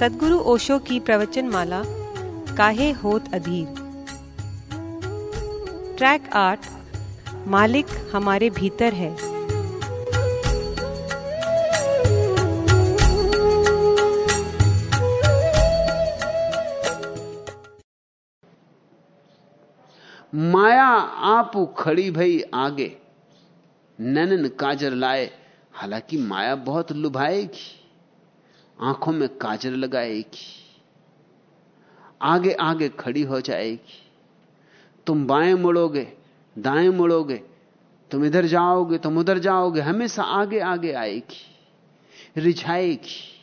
सदगुरु ओशो की प्रवचन माला काहे होत अधीर। ट्रैक आठ, मालिक हमारे भीतर है। माया आप खड़ी भई आगे। ननन काजर लाए, हालाँकि माया बहुत लुभाएगी। आँखों में काजर लगाएगी आगे आगे खड़ी हो जाएगी। तुम बाएँ मुड़ोगे, दाएँ मुड़ोगे, तुम इधर जाओगे, तुम उधर जाओगे, हमेशा आगे आगे आएगी, रिझाएगी।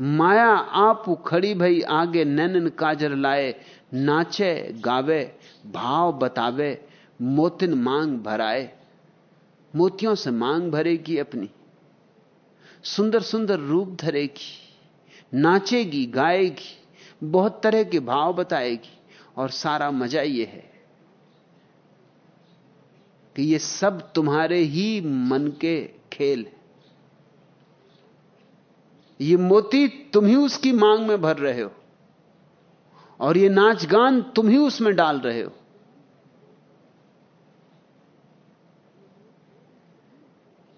माया आप खड़ी भई, आगे नैनन काजर लाए, नाचे, गावे, भाव बतावे, मोतिन मांग भराए। मोतियों से मांग भरेगी अपनी। सुंदर सुंदर रूप धरेगी, नाचेगी, गाएगी, बहुत तरह के भाव बताएगी और सारा मज़ा यह है कि ये सब तुम्हारे ही मन के खेल है। ये मोती तुम ही उसकी मांग में भर रहे हो और ये नाच गान तुम ही उसमें डाल रहे हो।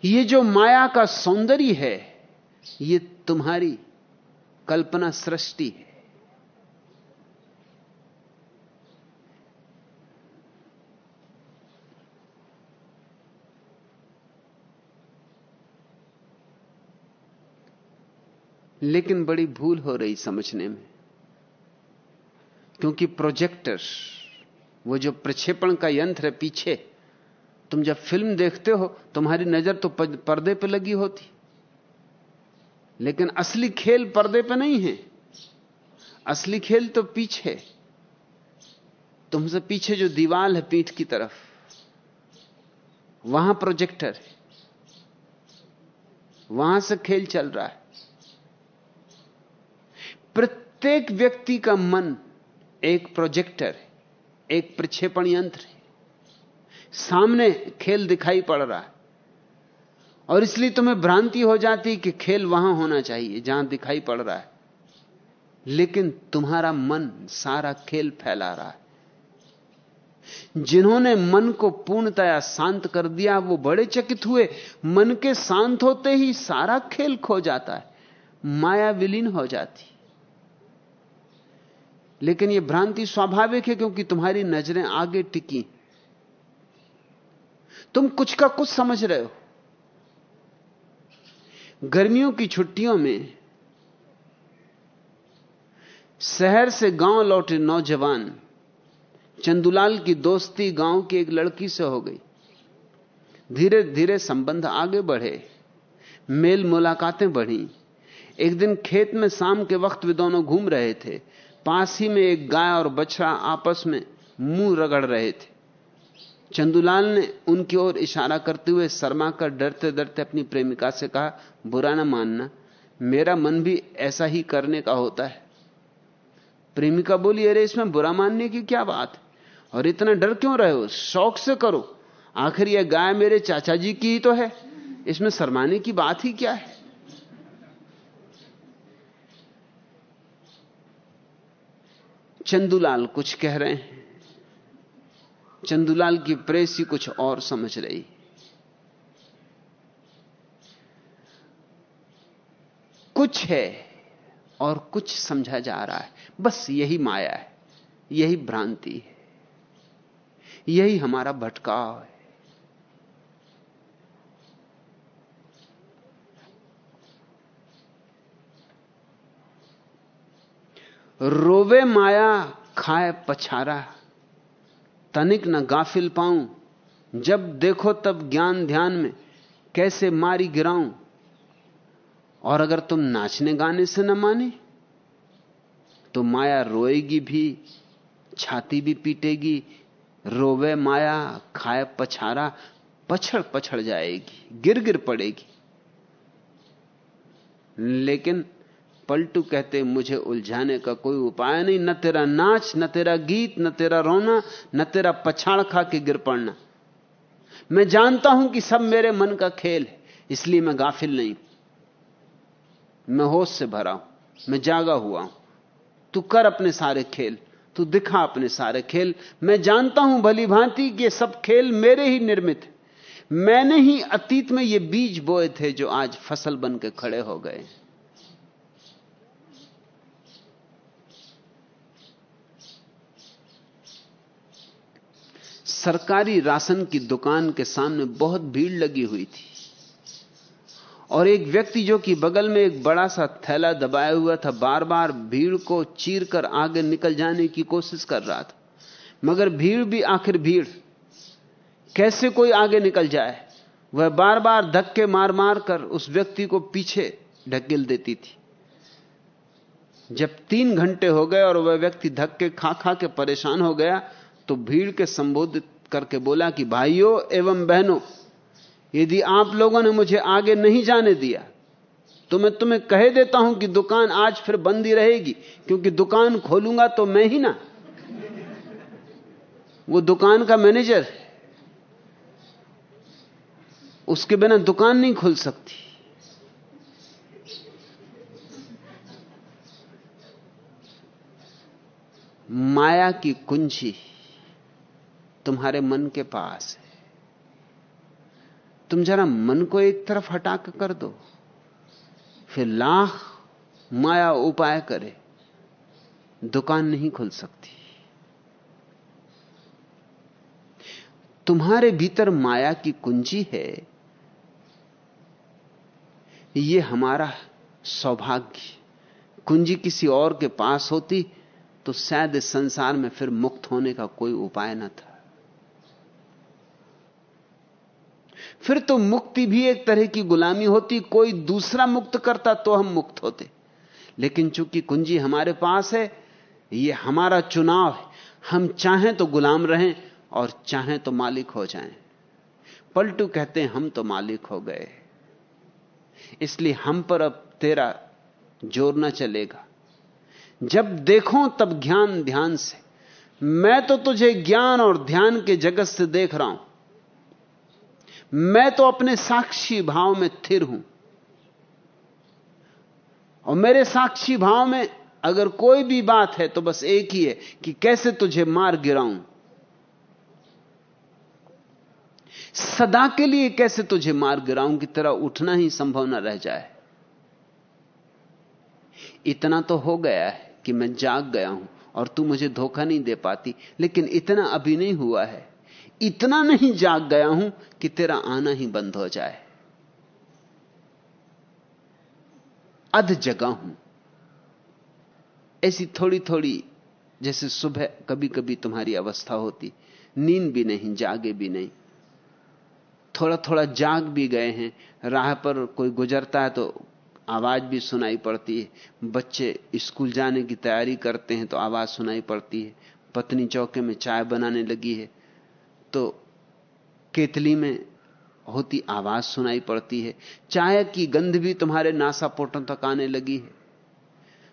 ये जो माया का सौंदर्य है, ये तुम्हारी कल्पना सृष्टि है। लेकिन बड़ी भूल हो रही समझने में, क्योंकि प्रोजेक्टर, वो जो प्रक्षेपण का यंत्र है पीछे तुम जब फ़िल्म देखते हो, तुम्हारी नज़र तो पर्दे पे लगी होती। लेकिन असली खेल पर्दे पे नहीं है। असली खेल तो पीछे। तुमसे पीछे जो दीवाल है पीठ की तरफ़, वहाँ प्रोजेक्टर है। वहाँ से खेल चल रहा है। प्रत्येक व्यक्ति का मन एक प्रोजेक्टर है, एक प्रक्षेपण यंत्र है। सामने खेल दिखाई पड़ रहा है। और इसलिए तुम्हें भ्रांति हो जाती कि खेल वहाँ होना चाहिए, जहाँ दिखाई पड़ रहा है। लेकिन तुम्हारा मन सारा खेल फैला रहा है। जिन्होंने मन को पूर्णतया शांत कर दिया, वो बड़े चकित हुए। मन के शांत होते ही सारा खेल खो जाता है, माया विलीन हो जाती। लेकिन यह भ्रांति स्वाभाविक है क्योंकि तुम्हारी नज़रें आगे टिकी। तुम कुछ का कुछ समझ रहे हो। गर्मियों की छुट्टियों में शहर से गाँव लौटे नौजवान, चंदुलाल की दोस्ती गाँव की एक लड़की से हो गई। धीरे धीरे संबंध आगे बढ़े, मेल मुलाकातें बढ़ी। एक दिन खेत में शाम के वक्त वे दोनों घूम रहे थे। पास ही में एक गाय और बछड़ा आपस में मुँह रगड़ रहे थे। चंदुलाल ने उनकी ओर इशारा करते हुए शर्मा कर डरते डरते अपनी प्रेमिका से कहा, बुरा ना मानना, मेरा मन भी ऐसा ही करने का होता है। प्रेमिका बोली, अरे, इसमें बुरा मानने की क्या बात है? और इतना डर क्यों रहे हो? शौक से करो। आखिर यह गाय मेरे चाचा जी की ही तो है। इसमें शर्माने की बात ही क्या है? चंदूलाल कुछ कह रहे हैं। चंदूलाल की प्रेसी कुछ और समझ रही। कुछ है और कुछ समझा जा रहा है। बस यही माया है, यही भ्रांति है, यही हमारा भटकाव है। रोवे माया खाए पछारा। तनिक न गाफिल पाऊँ। जब देखो तब ज्ञान ध्यान में कैसे मारी गिराऊं। और अगर तुम नाचने गाने से न माने तो माया रोएगी भी, छाती भी पीटेगी, रोवे माया, खाए पछारा, पछड़ पछड़ जाएगी, गिर गिर पड़ेगी। लेकिन पलटू कहते, मुझे उलझाने का कोई उपाय नहीं, न तेरा नाच, न तेरा गीत, न तेरा रोना, न तेरा पछाड़ खा के गिर पड़ना। मैं जानता हूँ कि सब मेरे मन का खेल है, इसलिए मैं गाफिल नहीं। मैं होश से भरा हूँ, मैं जागा हुआ हूँ। तू कर अपने सारे खेल, तू दिखा अपने सारे खेल। मैं जानता हूँ, भली भांति, कि सब खेल मेरे ही निर्मित मैंने ही अतीत में ये बीज बोए थे, जो आज फ़सल बन के खड़े हो गए सरकारी राशन की दुकान के सामने बहुत भीड़ लगी हुई थी। और एक व्यक्ति जो कि बगल में एक बड़ा सा थैला दबाया हुआ था बार बार भीड़ को चीर कर आगे निकल जाने की कोशिश कर रहा था। मगर भीड़ भी आखिर भीड़। कैसे कोई आगे निकल जाए? वह बार बार धक्के मार मार कर उस व्यक्ति को पीछे ढकेल देती थी। जब तीन घंटे हो गए और वह व्यक्ति धक्के खा खा के परेशान हो गया तो भीड़ के संबोधित करके बोला कि भाइयों एवं बहनों, यदि आप लोगों ने मुझे आगे नहीं जाने दिया तो मैं तुम्हें कह देता हूँ कि दुकान आज फिर बंद ही रहेगी, क्योंकि दुकान खोलूँगा तो मैं ही ना। वो दुकान का मैनेजर उसके बिना दुकान नहीं खुल सकती। माया की कुंजी। तुम्हारे मन के पास है। तुम जरा मन को एक तरफ़ हटा कर दो, फिर लाख माया उपाय करे, दुकान नहीं खुल सकती। तुम्हारे भीतर माया की कुंजी है यह हमारा सौभाग्य। कुंजी किसी और के पास होती तो शायद संसार में फिर मुक्त होने का कोई उपाय न था। फिर तो मुक्ति भी एक तरह की गुलामी होती, कोई दूसरा मुक्त करता तो हम मुक्त होते। लेकिन चूँकि कुंजी हमारे पास है, ये हमारा चुनाव है। हम चाहें तो गुलाम रहें और चाहें तो मालिक हो जाएँ। पलटू कहते हैं, हम तो मालिक हो गए। इसलिए हम पर अब तेरा ज़ोर ना चलेगा। जब देखो तब ज्ञान ध्यान से। मैं तो तुझे ज्ञान और ध्यान के जगत से देख रहा हूँ। मैं तो अपने साक्षी भाव में थिर हूँ। और मेरे साक्षी भाव में अगर कोई भी बात है तो बस एक ही है कि कैसे तुझे मार गिराऊं? सदा के लिए कैसे तुझे मार गिराऊं की तरह उठना ही संभव ना रह जाए? इतना तो हो गया है कि मैं जाग गया हूँ और तू मुझे धोखा नहीं दे पाती, लेकिन इतना अभी नहीं हुआ है इतना नहीं जाग गया हूँ कि तेरा आना ही बंद हो जाए। अध जगा हूँ। ऐसी थोड़ी थोड़ी जैसे सुबह कभी कभी तुम्हारी अवस्था होती, नींद भी नहीं, जागे भी नहीं। थोड़ा थोड़ा जाग भी गए हैं, राह पर कोई गुजरता है तो आवाज़ भी सुनाई पड़ती है। बच्चे स्कूल जाने की तैयारी करते हैं तो आवाज़ सुनाई पड़ती है। पत्नी चौके में चाय बनाने लगी है। तो केतली में होती आवाज़ सुनाई पड़ती है। चाय की गंध भी तुम्हारे नासापोटों तक आने लगी है।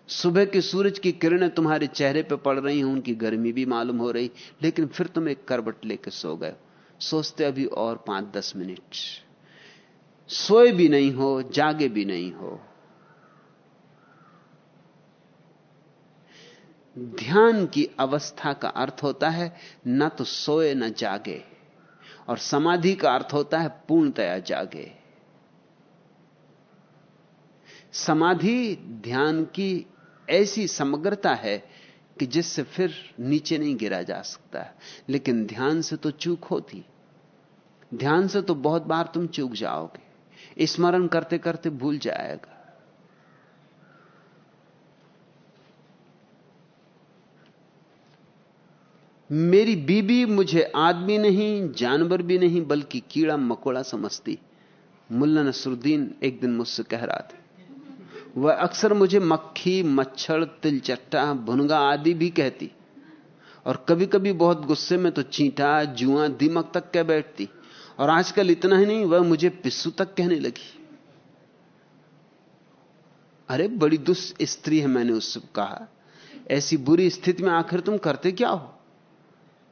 सुबह के सूरज की किरणें तुम्हारे चेहरे पर पड़ रही हैं, उनकी गर्मी भी मालूम हो रही। लेकिन फिर तुम एक करबट लेकर सो गए। सोचते अभी और पाँच दस मिनट। सोए भी नहीं हो, जागे भी नहीं हो। ध्यान की अवस्था का अर्थ होता है न तो सोए न जागे। और समाधि का अर्थ होता है पूर्णतया जागे। समाधि ध्यान की ऐसी समग्रता है कि जिससे फिर नीचे नहीं गिरा जा सकता लेकिन ध्यान से तो चूक होती। ध्यान से तो बहुत बार तुम चूक जाओगे। स्मरण करते करते भूल जाएगा। मेरी बीबी मुझे आदमी नहीं, जानवर भी नहीं, बल्कि कीड़ा मकोड़ा समझती। मुल्ला नसरुद्दीन एक दिन मुझसे कह रहा था। वह अक्सर मुझे मक्खी, मच्छर, तिलचट्टा, भुनगा आदि भी कहती। और कभी कभी बहुत गुस्से में तो चींटा, जुआ, दीमक तक कह बैठती। और आजकल इतना ही नहीं, वह मुझे पिस्सू तक कहने लगी। अरे, बड़ी दुष्ट स्त्री है मैंने उससे कहा। ऐसी बुरी स्थिति में आखिर तुम करते क्या हो?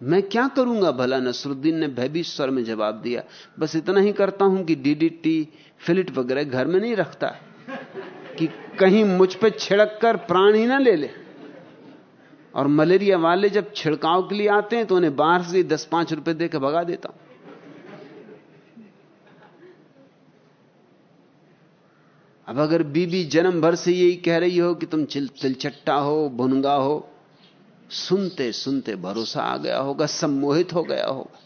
मैं क्या करूँगा? भला नसरुद्दीन ने भयभीत स्वर में जवाब दिया, बस इतना ही करता हूँ कि डीडीटी फिलिट वगैरह घर में नहीं रखता, कि कहीं मुझ पर छिड़क कर प्राण ही ना ले ले। और मलेरिया वाले जब छिड़काव के लिए आते हैं तो उन्हें बाहर से दस पाँच रुपए देकर भगा देता हूँ। अब अगर बीबी जन्म भर से यही कह रही हो कि तुम चिलचट्टा हो, भुनगा हो सुनते सुनते भरोसा आ गया होगा, सम्मोहित हो गया होगा।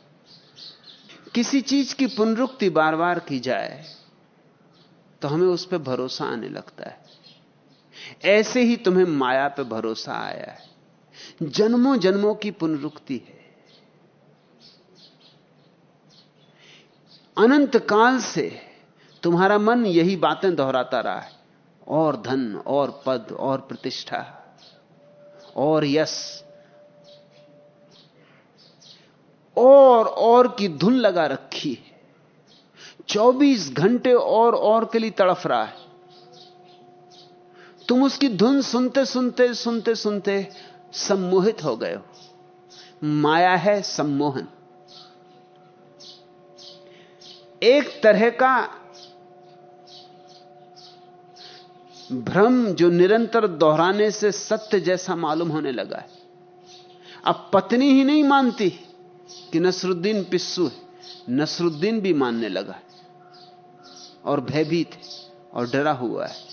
किसी चीज़ की पुनरुक्ति बार बार की जाए तो हमें उस पर भरोसा आने लगता है। ऐसे ही तुम्हें माया पे भरोसा आया है। जन्मों जन्मों की पुनरुक्ति है। अनंत काल से तुम्हारा मन यही बातें दोहराता रहा है। और धन, और पद, और प्रतिष्ठा। और यश और और की धुन लगा रखी है। 24 घंटे और और के लिए तड़फ रहा है। तुम उसकी धुन सुनते सुनते सुनते सुनते सम्मोहित हो गए हो। माया है सम्मोहन। एक तरह का भ्रम जो निरंतर दोहराने से सत्य जैसा मालूम होने लगा है। अब पत्नी ही नहीं मानती कि नसरुद्दीन पिस्सू है, नसरुद्दीन भी मानने लगा है और भयभीत है और डरा हुआ है।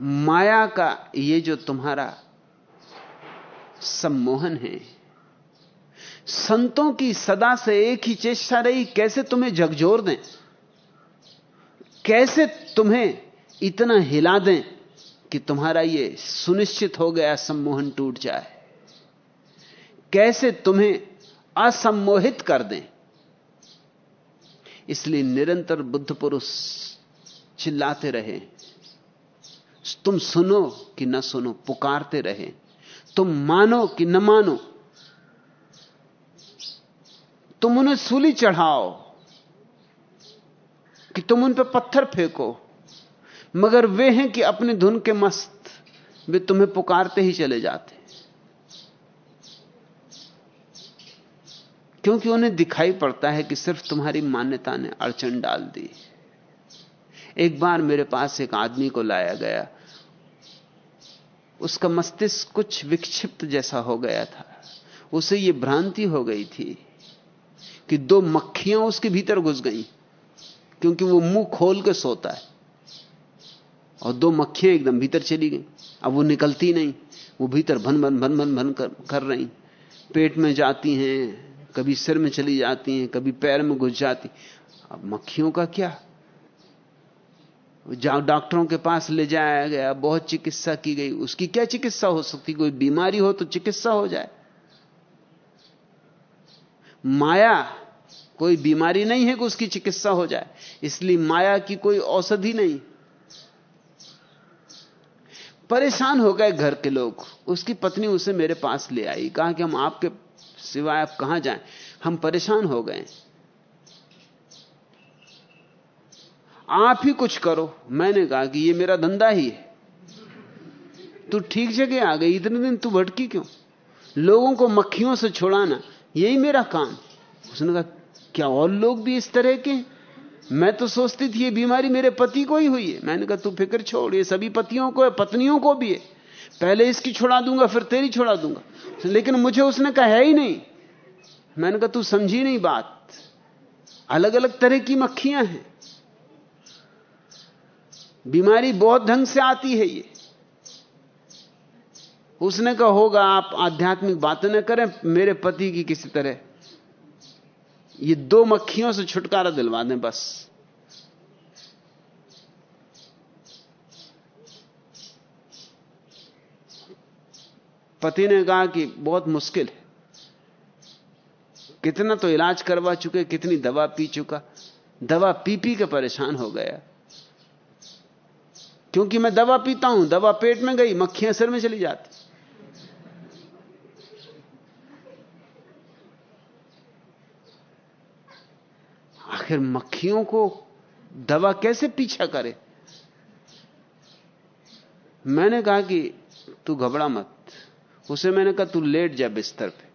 माया का ये जो तुम्हारा सम्मोहन है, संतों की सदा से एक ही चेष्टा रही, कैसे तुम्हें झकझोर दें? कैसे तुम्हें इतना हिला दें कि तुम्हारा यह सुनिश्चित हो गया सम्मोहन टूट जाए? कैसे तुम्हें असम्मोहित कर दें? इसलिए निरंतर बुद्ध पुरुष चिल्लाते रहे। तुम सुनो कि न सुनो, पुकारते रहे। तुम मानो कि न मानो। तुम उन्हें सूली चढ़ाओ। तुम उन पर पत्थर फेंको। मगर वे हैं कि अपनी धुन के मस्त, वे तुम्हें पुकारते ही चले जाते। क्योंकि उन्हें दिखाई पड़ता है कि सिर्फ़ तुम्हारी मान्यता ने अड़चन डाल दी। एक बार मेरे पास एक आदमी को लाया गया। उसका मस्तिष्क कुछ विक्षिप्त जैसा हो गया था। उसे यह भ्रांति हो गई थी कि दो मक्खियाँ उसके भीतर घुस गई। क्योंकि वो मुँह खोल के सोता है। और दो मक्खियाँ एकदम भीतर चली गई। अब वो निकलती नहीं। वो भीतर भन भन भन भन भन कर, कर रही। पेट में जाती हैं कभी सिर में चली जाती हैं कभी पैर में घुस जाती। अब मक्खियों का क्या? डॉक्टरों के पास ले जाया गया बहुत चिकित्सा की गई। उसकी क्या चिकित्सा हो सकती? कोई बीमारी हो तो चिकित्सा हो जाए। माया कोई बीमारी नहीं है कि उसकी चिकित्सा हो जाए, इसलिए माया की कोई औषधि नहीं। परेशान हो गए घर के लोग। उसकी पत्नी उसे मेरे पास ले आई, कहा कि हम आपके सिवाय आप कहाँ जाएँ? हम परेशान हो गए। आप ही कुछ करो, मैंने कहा कि ये मेरा धंधा ही है। तू ठीक जगह आ गई, इतने दिन तू भटकी क्यों? लोगों को मक्खियों से छुड़ाना, यही मेरा काम। उसने कहा क्या और लोग भी इस तरह के मैं तो सोचती थी, ये बीमारी मेरे पति को ही हुई है। मैंने कहा, तू फ़िक्र छोड़, ये सभी पतियों को है, पत्नियों को भी है। पहले इसकी छुड़ा दूँगा, फिर तेरी छुड़ा दूँगा। लेकिन मुझे उसने कहा, है ही नहीं। मैंने कहा, तू समझी नहीं बात। अलग अलग तरह की मक्खियाँ हैं। बीमारी बहुत ढंग से आती है ये। उसने कहा, होगा, आप आध्यात्मिक बातें न करें, मेरे पति की किसी तरह। ये दो मक्खियों से छुटकारा दिलवा दें बस। पति ने कहा कि बहुत मुश्किल है। कितना तो इलाज करवा चुके, कितनी दवा पी चुका। दवा पी पी के परेशान हो गया। क्योंकि मैं दवा पीता हूँ, दवा पेट में गई, मक्खियाँ सिर में चली जाती। आखिर मक्खियों को दवा कैसे पीछा करे? मैंने कहा कि तू घबरा मत। उसे मैंने कहा, तू लेट जा बिस्तर पे।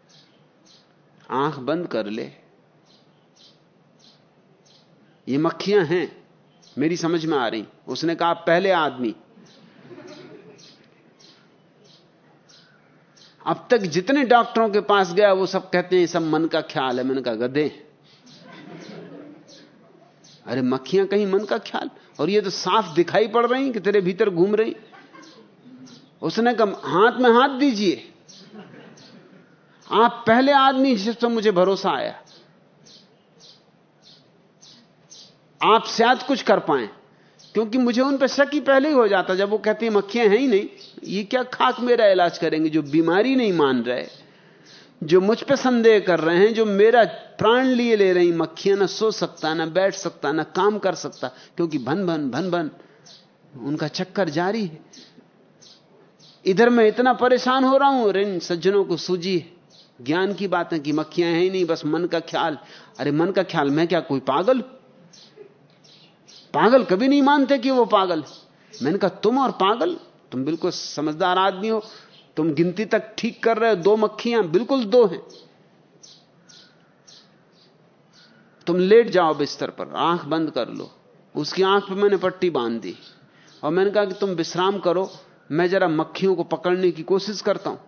आँख बंद कर ले। ये मक्खियाँ हैं, मेरी समझ में आ रही। उसने कहा पहले आदमी। अब तक जितने डॉक्टरों के पास गया, वो सब कहते हैं सब मन का ख्याल है। मैंने कहा, गधे अरे मक्खियाँ कहीं मन का ख्याल? और ये तो साफ़ दिखाई पड़ रही कि तेरे भीतर घूम रही। उसने कहा, हाथ में हाथ दीजिए। आप पहले आदमी जिस पर मुझे भरोसा आया। आप शायद कुछ कर पाए, क्योंकि मुझे उन पर शक ही पहले ही हो जाता जब वो कहते हैं, मक्खियाँ हैं ही नहीं। ये क्या खाक मेरा इलाज करेंगे जो बीमारी नहीं मान रहे? जो मुझ पे संदेह कर रहे हैं, जो मेरा प्राण लिए ले रही मक्खियाँ ना सो सकता, ना बैठ सकता, ना काम कर सकता, क्योंकि भन भन भन भन, उनका चक्कर जारी है। इधर मैं इतना परेशान हो रहा हूँ इन सज्जनों को सूझी ज्ञान की बातें कि मक्खियाँ हैं ही नहीं, बस मन का ख्याल। अरे मन का ख्याल, मैं क्या कोई पागल? पागल कभी नहीं मानते कि वो पागल। मैंने कहा, तुम और पागल? तुम बिल्कुल समझदार आदमी हो तुम गिनती तक ठीक कर रहे हो दो मक्खियाँ बिल्कुल दो हैं। तुम लेट जाओ बिस्तर पर आँख बंद कर लो। उसकी आँख पे मैंने पट्टी बाँध दी। और मैंने कहा कि तुम विश्राम करो मैं जरा मक्खियों को पकड़ने की कोशिश करता हूँ।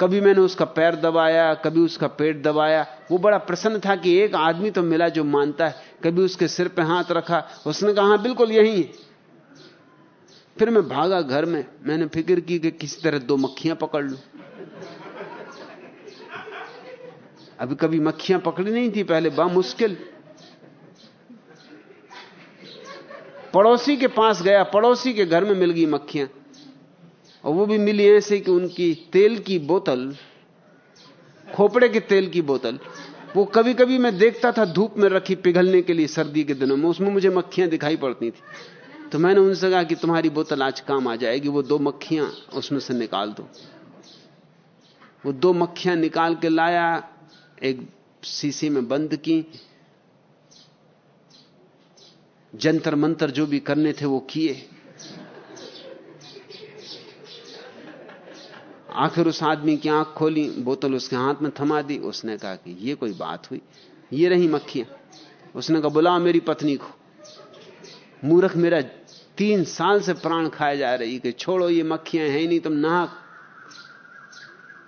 कभी मैंने उसका पैर दबाया कभी उसका पेट दबाया। वो बड़ा प्रसन्न था कि एक आदमी तो मिला जो मानता है। कभी उसके सिर पे हाथ रखा उसने कहा हाँ, बिल्कुल यही है। फिर मैं भागा घर में, मैंने फ़िक्र की कि किसी तरह दो मक्खियाँ पकड़ लू। अभी कभी मक्खियाँ पकड़ी नहीं थी पहले बा मुश्किल। पड़ोसी के पास गया, पड़ोसी के घर में मिल गई मक्खियाँ। और वो भी मिली ऐसे कि उनकी तेल की बोतल, खोपड़े के तेल की बोतल, वो कभी कभी मैं देखता था धूप में रखी पिघलने के लिए सर्दी के दिनों में, उसमें मुझे मक्खियाँ दिखाई पड़ती थी। तो मैंने उनसे कहा कि तुम्हारी बोतल आज काम आ जाएगी, वो दो मक्खियाँ उसमें से निकाल दो। वो दो मक्खियाँ निकाल के लाया, एक शीशी में बंद की। जंतर मंतर जो भी करने थे वो किए। आखिर उस आदमी की आँख खोली, बोतल उसके हाथ में थमा दी, उसने कहा कि ये कोई बात हुई, ये रही मक्खियाँ। उसने कहा, बुलाओ मेरी पत्नी को। मूर्ख मेरा तीन साल से प्राण खाए जा रही कि छोड़ो ये मक्खियाँ हैं नहीं, तुम ना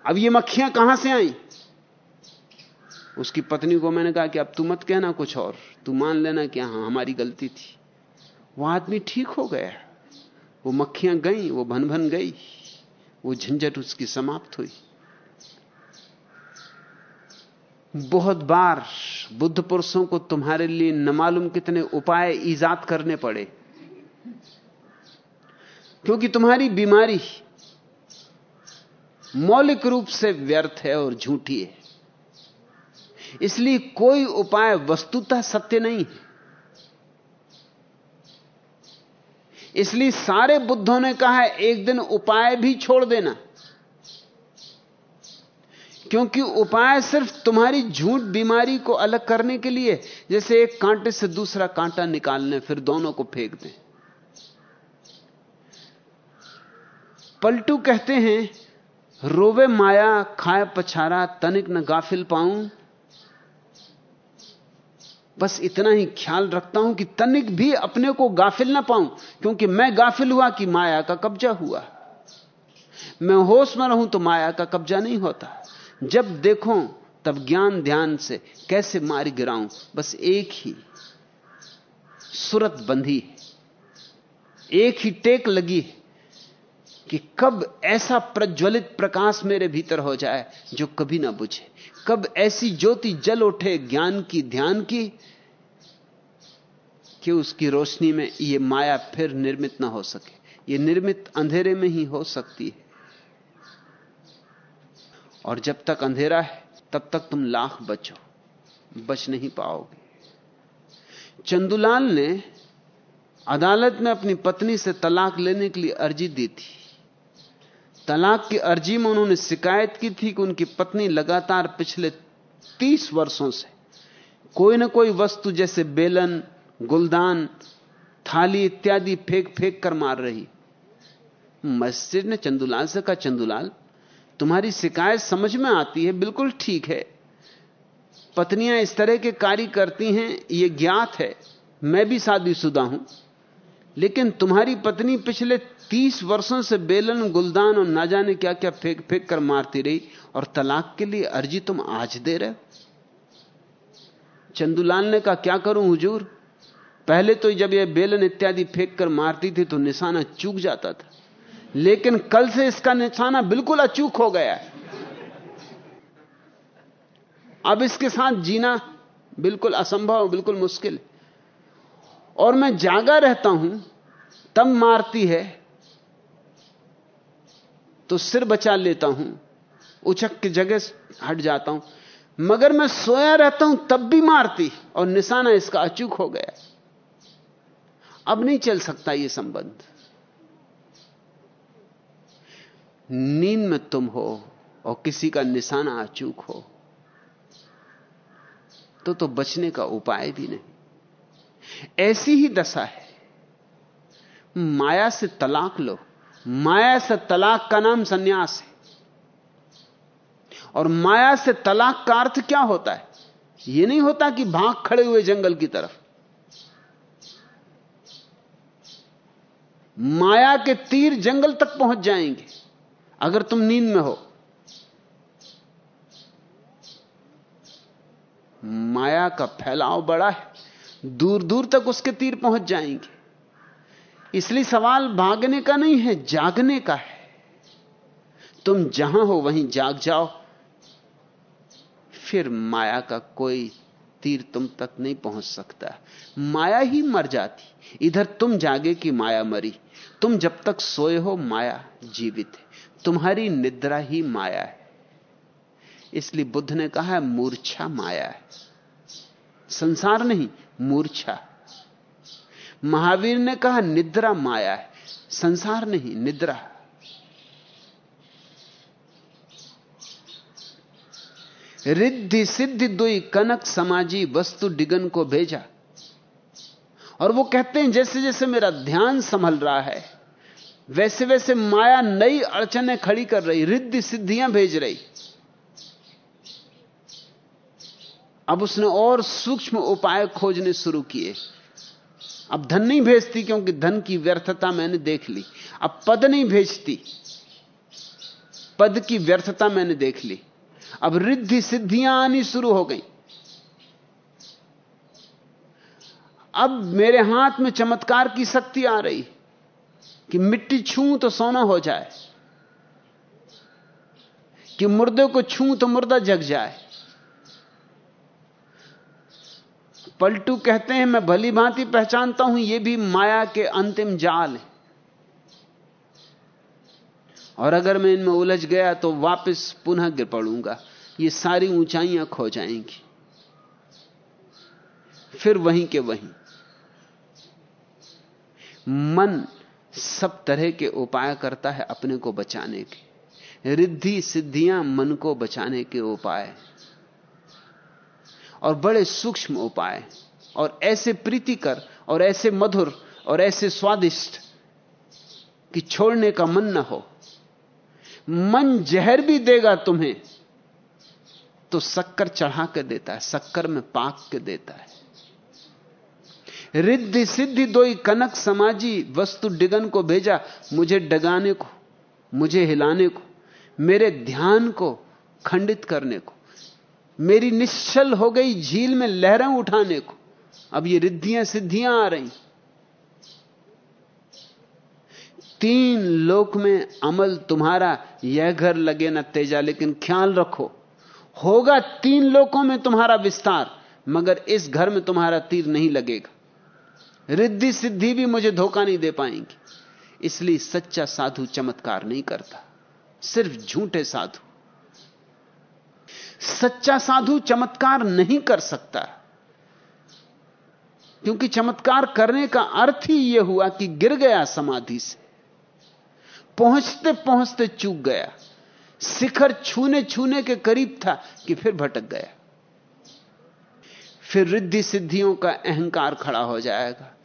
अब ये मक्खियाँ कहाँ से आई? उसकी पत्नी को मैंने कहा कि अब तू मत कहना कुछ और। तू मान लेना कि हाँ, हमारी गलती थी। वो आदमी ठीक हो गया। वो मक्खियाँ गई, वो भन भन गई। वो झंझट उसकी समाप्त हुई। बहुत बार बुद्ध पुरुषों को तुम्हारे लिए न मालूम कितने उपाय ईजाद करने पड़े। क्योंकि तुम्हारी बीमारी मौलिक रूप से व्यर्थ है और झूठी है। इसलिए कोई उपाय वस्तुतः सत्य नहीं है। इसलिए सारे बुद्धों ने कहा है, एक दिन उपाय भी छोड़ देना। क्योंकि उपाय सिर्फ़ तुम्हारी झूठ बीमारी को अलग करने के लिए, जैसे एक कांटे से दूसरा कांटा निकालने, फिर दोनों को फेंक दें। पलटू कहते हैं, रोवे माया खाए पछारा, तनिक न गाफिल पाऊँ। बस इतना ही ख्याल रखता हूँ कि तनिक भी अपने को गाफिल ना पाऊँ, क्योंकि मैं गाफिल हुआ कि माया का कब्जा हुआ। मैं होश में रहूँ तो माया का कब्जा नहीं होता। जब देखो, तब ज्ञान ध्यान से कैसे मार गिराऊं, बस एक ही सुरत बंधी एक ही टेक लगी कि कब ऐसा प्रज्वलित प्रकाश मेरे भीतर हो जाए जो कभी ना बुझे। कब ऐसी ज्योति जल उठे ज्ञान की ध्यान की कि उसकी रोशनी में यह माया फिर निर्मित ना हो सके। यह निर्मित अंधेरे में ही हो सकती है। और जब तक अंधेरा है, तब तक तुम लाख बचो। बच नहीं पाओगे। चंदुलाल ने अदालत में अपनी पत्नी से तलाक लेने के लिए अर्जी दी थी। तलाक की अर्जी में उन्होंने शिकायत की थी कि उनकी पत्नी लगातार पिछले तीस वर्षों से कोई ना कोई वस्तु जैसे बेलन, गुलदान, थाली इत्यादि फेंक फेंक कर मार रही। मस्जिद ने चंदुलाल से कहा, चंदुलाल, तुम्हारी शिकायत समझ में आती है, बिल्कुल ठीक है। पत्नियाँ इस तरह के कार्य करती हैं यह ज्ञात है, मैं भी शादीशुदा हूँ। लेकिन तुम्हारी पत्नी पिछले तीस वर्षों से बेलन, गुलदान और ना जाने क्या क्या फेंक फेंक कर मारती रही और तलाक के लिए अर्जी तुम आज दे रहे हो? चंदूलाल ने कहा, क्या करूँ हुजूर? पहले तो जब यह बेलन इत्यादि फेंक कर मारती थी तो निशाना चूक जाता था। लेकिन कल से इसका निशाना बिल्कुल अचूक हो गया है। अब इसके साथ जीना बिल्कुल असंभव बिल्कुल मुश्किल और मैं जागा रहता हूँ, तब मारती है तो सिर बचा लेता हूँ उचक की जगह हट जाता हूँ। मगर मैं सोया रहता हूँ, तब भी मारती, और निशाना इसका अचूक हो गया। अब नहीं चल सकता यह संबंध। नींद में तुम हो, और किसी का निशाना अचूक हो तो तो बचने का उपाय भी नहीं। ऐसी ही दशा है। माया से तलाक लो माया से तलाक का नाम सन्यास है। और माया से तलाक का अर्थ क्या होता है? यह नहीं होता कि भाग खड़े हुए जंगल की तरफ़। माया के तीर जंगल तक पहुँच जाएँगे, अगर तुम नींद में हो। माया का फैलाव बड़ा है दूर दूर तक उसके तीर पहुँच जाएँगे। इसलिए सवाल भागने का नहीं है, जागने का है। तुम जहाँ हो वहीं जाग जाओ। फिर माया का कोई तीर तुम तक नहीं पहुँच सकता। माया ही मर जाती। इधर तुम जागे कि माया मरी। तुम जब तक सोए हो, माया जीवित है। तुम्हारी निद्रा ही माया है। इसलिए बुद्ध ने कहा है मूर्छा माया है। संसार नहीं, मूर्छा। महावीर ने कहा, निद्रा माया है, संसार नहीं, निद्रा रिद्धि सिद्धि दुई कनक समाजी वस्तु डिगन को भेजा। और वो कहते हैं, जैसे जैसे मेरा ध्यान संभल रहा है, वैसे वैसे माया नई अड़चने खड़ी कर रही, रिद्धि सिद्धियाँ भेज रही। अब उसने और सूक्ष्म उपाय खोजने शुरू किए। अब धन नहीं भेजती क्योंकि धन की व्यर्थता मैंने देख ली। अब पद नहीं भेजती। पद की व्यर्थता मैंने देख ली। अब रिद्धि सिद्धियाँ आनी शुरू हो गई। अब मेरे हाथ में चमत्कार की शक्ति आ रही कि मिट्टी छू तो सोना हो जाए। कि मुर्दे को छू तो मुर्दा जग जाए। पलटू कहते हैं, मैं भली भांति पहचानता हूँ यह भी माया के अंतिम जाल है। और अगर मैं इनमें उलझ गया तो वापस पुनः गिर पड़ूँगा। ये सारी ऊंचाइयाँ खो जाएँगी। फिर वहीं के वहीं। मन सब तरह के उपाय करता है अपने को बचाने के। रिद्धि सिद्धियाँ मन को बचाने के उपाय। और बड़े सूक्ष्म उपाय और ऐसे प्रीतिकर और ऐसे मधुर और ऐसे स्वादिष्ट कि छोड़ने का मन न हो। मन जहर भी देगा तुम्हें तो शक्कर चढ़ा के देता है, शक्कर में पाक के देता है। रिद्धि सिद्धि दोई कनक समाजी वस्तु डिगन को भेजा, मुझे डगाने को, मुझे हिलाने को, मेरे ध्यान को खंडित करने को। मेरी निश्चल हो गई झील में लहरें उठाने को। अब ये रिद्धियाँ सिद्धियाँ आ रही। तीन लोक में अमल तुम्हारा, यह घर लगे ना तेजा, लेकिन ख्याल रखो। होगा तीन लोकों में तुम्हारा विस्तार, मगर इस घर में तुम्हारा तीर नहीं लगेगा। रिद्धि सिद्धि भी मुझे धोखा नहीं दे पाएँगी, इसलिए सच्चा साधु चमत्कार नहीं करता, सिर्फ़ झूठे साधु। सच्चा साधु चमत्कार नहीं कर सकता। क्योंकि चमत्कार करने का अर्थ ही यह हुआ कि गिर गया समाधि से। पहुँचते पहुँचते चूक गया। शिखर छूने छूने के करीब था कि फिर भटक गया। फिर रिद्धि सिद्धियों का अहंकार खड़ा हो जाएगा।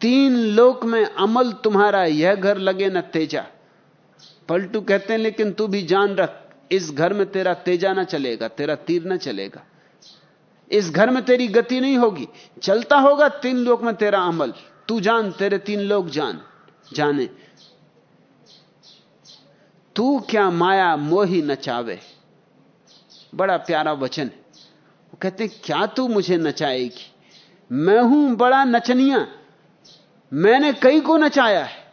तीन लोक में अमल तुम्हारा यह घर लगे न तेजा। पलटू कहते हैं, लेकिन तू भी जान रख इस घर में तेरा तेजा ना चलेगा, तेरा तीर ना चलेगा। इस घर में तेरी गति नहीं होगी। चलता होगा तीन लोग में तेरा अमल। तू जान, तेरे तीन लोग जान, जाने। तू क्या माया मोही नचावे? बड़ा प्यारा वचन वो कहते, क्या तू मुझे नचाएगी? मैं हूँ बड़ा नचनिया। मैंने कई को नचाया है।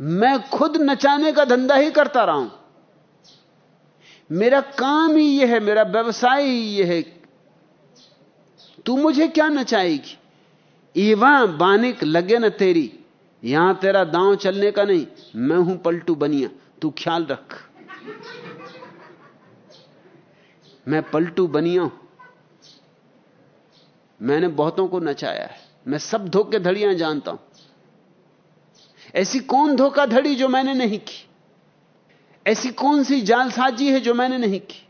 मैं खुद नचाने का धंधा ही करता रहा हूँ। मेरा काम ही यह है, मेरा व्यवसाय ही यह है। तू मुझे क्या नचाएगी? ईवा बानिक लगे न तेरी। यहाँ तेरा दांव चलने का नहीं, मैं हूँ पलटू बनिया। तू ख्याल रख। मैं पलटू बनिया हूँ। मैंने बहुतों को नचाया है। मैं सब धोखे धड़ियाँ जानता हूँ। ऐसी कौन धोखाधड़ी जो मैंने नहीं की? ऐसी कौन सी जालसाजी है जो मैंने नहीं की?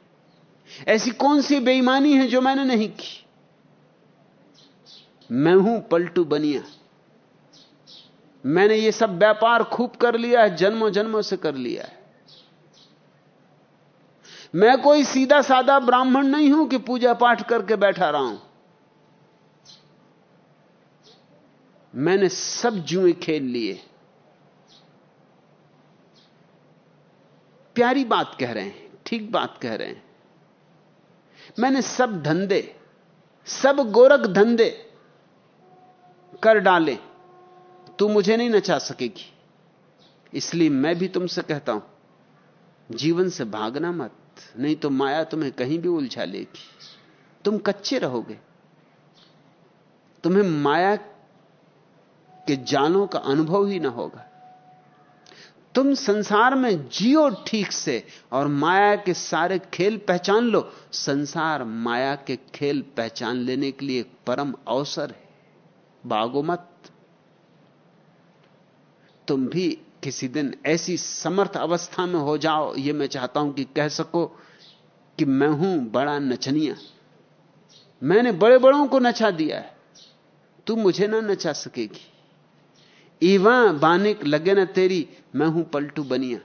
ऐसी कौन सी बेईमानी है जो मैंने नहीं की? मैं हूँ पलटू बनिया। मैंने ये सब व्यापार खूब कर लिया है जन्मों जन्मों से कर लिया है। मैं कोई सीधा साधा ब्राह्मण नहीं हूँ कि पूजा पाठ करके बैठा रहा हूँ। मैंने सब जुए खेल लिए। प्यारी बात कह रहे हैं, ठीक बात कह रहे हैं। मैंने सब धंधे, सब गोरख धंधे कर डाले, तू मुझे नहीं नचा सकेगी। इसलिए मैं भी तुमसे कहता हूँ, जीवन से भागना मत, नहीं तो माया तुम्हें कहीं भी उलझा लेगी। तुम कच्चे रहोगे। तुम्हें माया के जालों का अनुभव ही ना होगा। तुम संसार में जियो ठीक से और माया के सारे खेल पहचान लो। संसार माया के खेल पहचान लेने के लिए परम अवसर है। बागो मत। तुम भी किसी दिन ऐसी समर्थ अवस्था में हो जाओ, ये मैं चाहता हूँ कि कह सको कि मैं हूँ बड़ा नचनिया। मैंने बड़े बड़ों को नचा दिया है। तू मुझे ना नचा सकेगी। ईवा बानिक लगे न तेरी मैं हूँ पलटू बनिया।